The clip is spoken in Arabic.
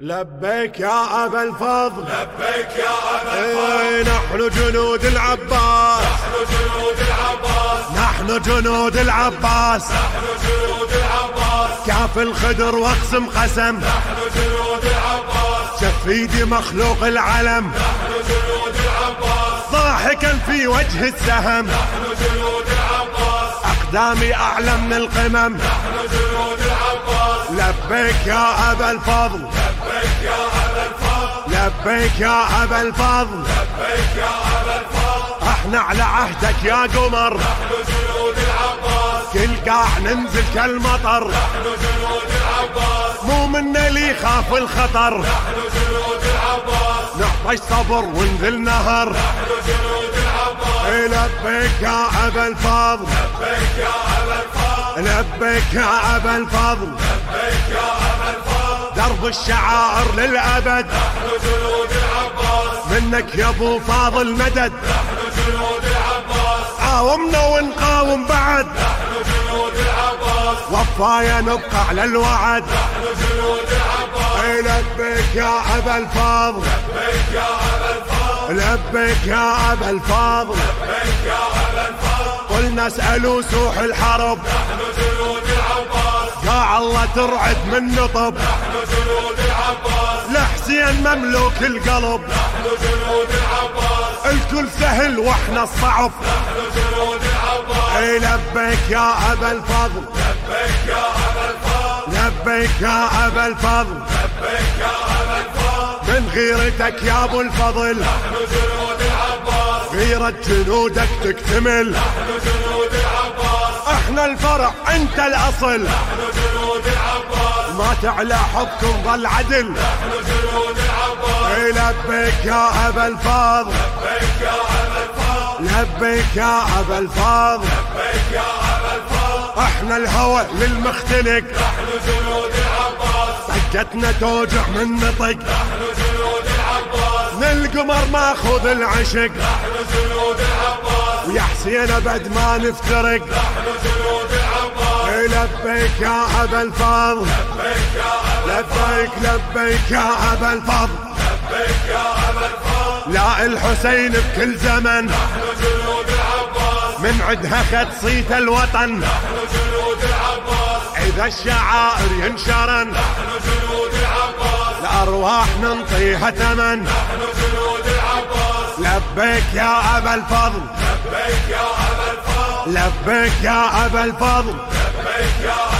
لبيك يا أبا الفضل. لبيك يا أبا إيه نحن جنود العباس. نحن جنود العباس. نحن جنود العباس. نحن جنود العباس. كاف الخدر واقسم قسم. نحن جنود العباس. شفيدي مخلوق العلم. نحن جنود العباس. ضاحكا في وجه السهم. نحن جنود العباس. أقدامي أعلى من القمم. نحن جنود العباس. لبيك يا أبا الفضل. لبيك يا أبا الفضل. لبيك يا أبا الفضل لبيك يا أبا الفضل إحنا على عهدك يا قمر. نحن جنود العباس كل قاع ننزل كالمطر. نحن جنود العباس مو منا اللي يخاف الخطر. نحن جنود العباس نعطي صبر ونذل نهر. نحن جنود العباس لبيك يا أبا الفضل لبيك يا أبا الفضل لبيك يا أبا الفضل. لبيك يا أبا الفضل. درب الشعائر للأبد. نحن جنود العباس منك يا أبو فاضل مدد. نحن جنود العباس قاومنا ونقاوم بعد. نحن جنود العباس وفايا نبقى على الوعد. نحن جنود العباس لبيك يا أبا الفضل لبيك يا أبا الفضل لبيك يا أبا الفضل لبيك يا أبا الفضل قلنا اسألوا سوح الحرب. نحن جنود العباس يا الله ترعد من نطب. نحن جنود العباس لحسين مملوك القلب. نحن جنود العباس الكل سهل وإحنا الصعب. نحن جنود العباس أي لبيك يا أبا الفضل. لبيك يا أبا الفضل. لبيك يا ابا الفضل لبيك يا أبا الفضل من غيرتك يا أبو الفضل. نحن جنود العباس غيرة جنودك تكتمل. نحن جنود العباس إحنا الفرع أنت الأصل. نحن جنود العباس ما تعلى حبكم ظل عدل نحن جنود العباس لبيك يا أبا الفضل لبيك يا أبا الفضل لبيك يا ابا الفضل لبيك يا أبا الفضل إحنا الهوى للمختلق نحن جنود العباس دقتنا توجع من نطق. نحن جنود من القمر ماخذ العشق. نحن جنود العباس ويا حسين ابد ما نفترق. نحن جنود العباس لبيك يا أبا الفضل. لبيك يا أبا لبيك لبيك يا أبا الفضل. لبيك يا أبا الفضل لا الحسين بكل زمن. نحن جنود العباس من عدها خد صيت الوطن. نحن جنود العباس إذا الشعائر ينشرن. نحن جنود الارواح ننطيها ثمن نحن جنود العباس لبيك يا أبا الفضل. لبيك يا أبا الفضل. لبيك يا أبا الفضل. لبيك يا